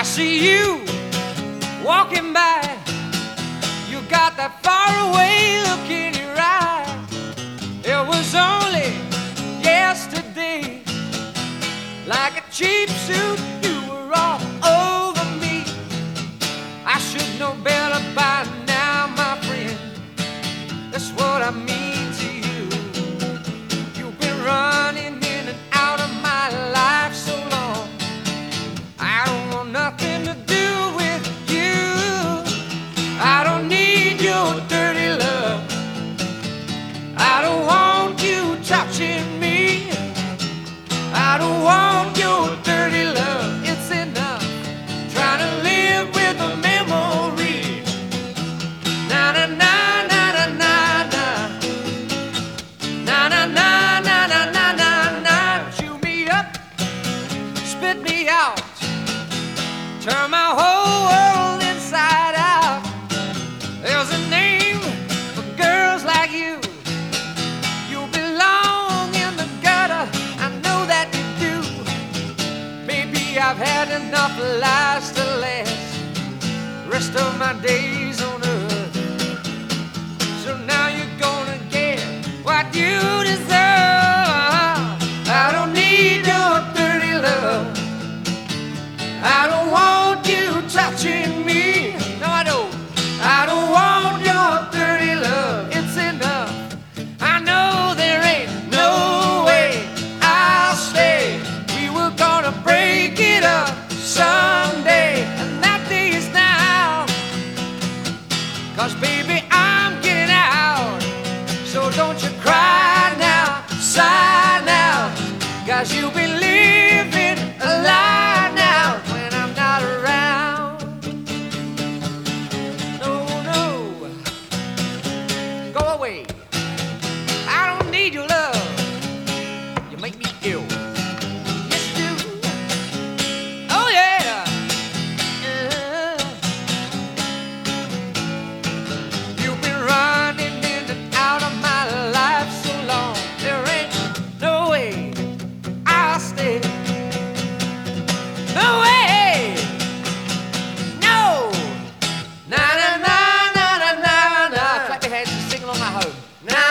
I see you walking by. You got that faraway look in your eye. It was only yesterday, like a cheap suit, you were all over me. I should know better by now, my friend. That's what I mean turn my whole world inside out. There's a name for girls like you. You belong in the gutter, I know that you do. Maybe I've had enough lies to last rest of my days on earth. So now you're gonna get what you deserve. home. Now